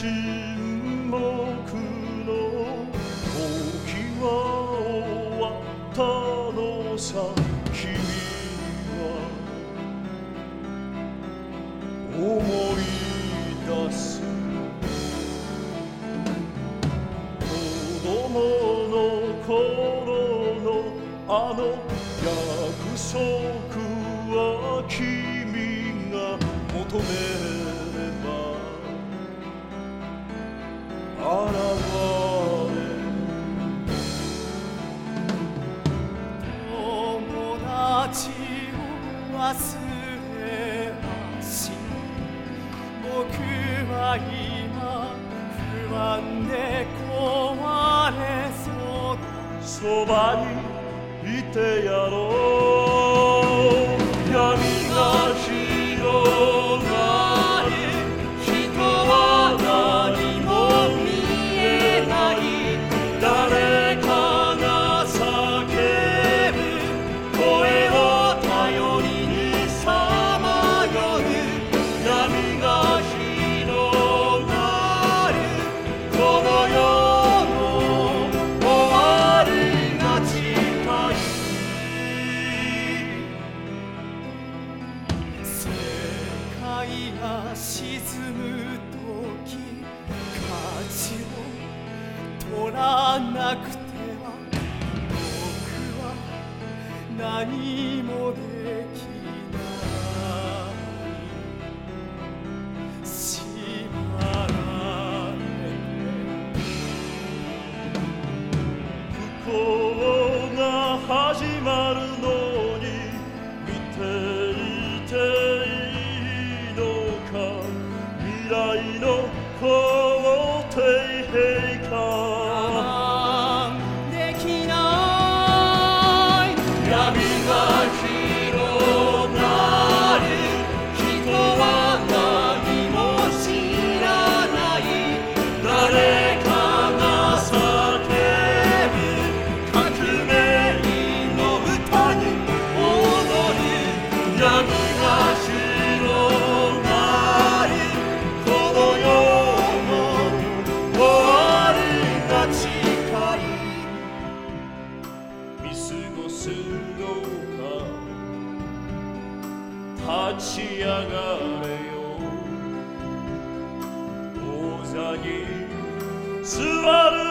沈黙の時は終わったのさ君は思い出す子供の頃のあの約束は君が求め忘れはし僕は今不安で壊れそう。だそばにいてやろう。界が沈む時舵を取らなくては僕は何もでの肯定平か。我慢できない。闇が広がる。人は何も知らない。誰かが叫ぶ。革命の歌に踊る。闇か立ち上がれよ王座に座る